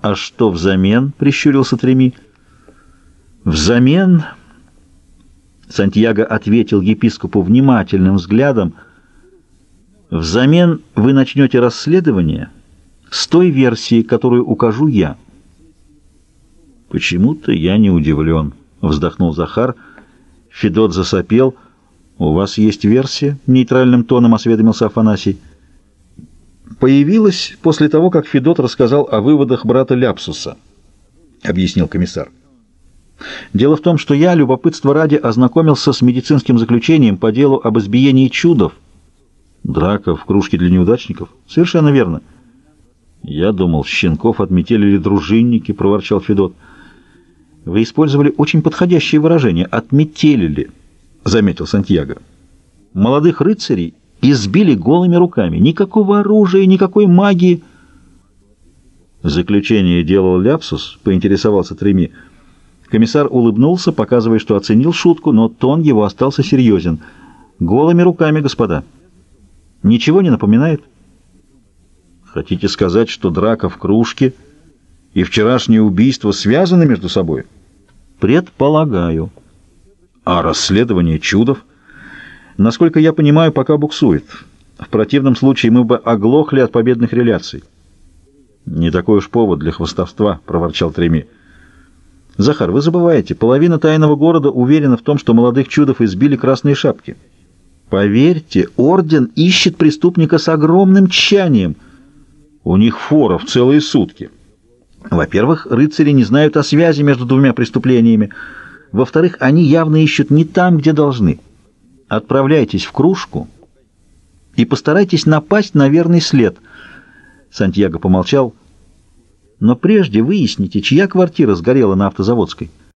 «А что взамен?» — прищурился Треми. «Взамен...» — Сантьяго ответил епископу внимательным взглядом. «Взамен вы начнете расследование с той версии, которую укажу я». «Почему-то я не удивлен», — вздохнул Захар. Федот засопел. «У вас есть версия?» — нейтральным тоном осведомился Афанасий появилась после того, как Федот рассказал о выводах брата Ляпсуса, объяснил комиссар. Дело в том, что я, любопытство ради, ознакомился с медицинским заключением по делу об избиении чудов. Драка в кружке для неудачников? Совершенно верно. Я думал, щенков отметили дружинники, проворчал Федот. Вы использовали очень подходящее выражение «отметелили», заметил Сантьяго. Молодых рыцарей избили голыми руками. Никакого оружия, никакой магии. Заключение делал Ляпсус, поинтересовался Треми. Комиссар улыбнулся, показывая, что оценил шутку, но тон его остался серьезен. «Голыми руками, господа. Ничего не напоминает?» «Хотите сказать, что драка в кружке и вчерашнее убийство связаны между собой?» «Предполагаю». «А расследование чудов?» Насколько я понимаю, пока буксует. В противном случае мы бы оглохли от победных реляций. «Не такой уж повод для хвостовства», — проворчал Треми. «Захар, вы забываете, половина тайного города уверена в том, что молодых чудов избили красные шапки. Поверьте, орден ищет преступника с огромным тщанием. У них фора в целые сутки. Во-первых, рыцари не знают о связи между двумя преступлениями. Во-вторых, они явно ищут не там, где должны» отправляйтесь в кружку и постарайтесь напасть на верный след. Сантьяго помолчал. Но прежде выясните, чья квартира сгорела на автозаводской.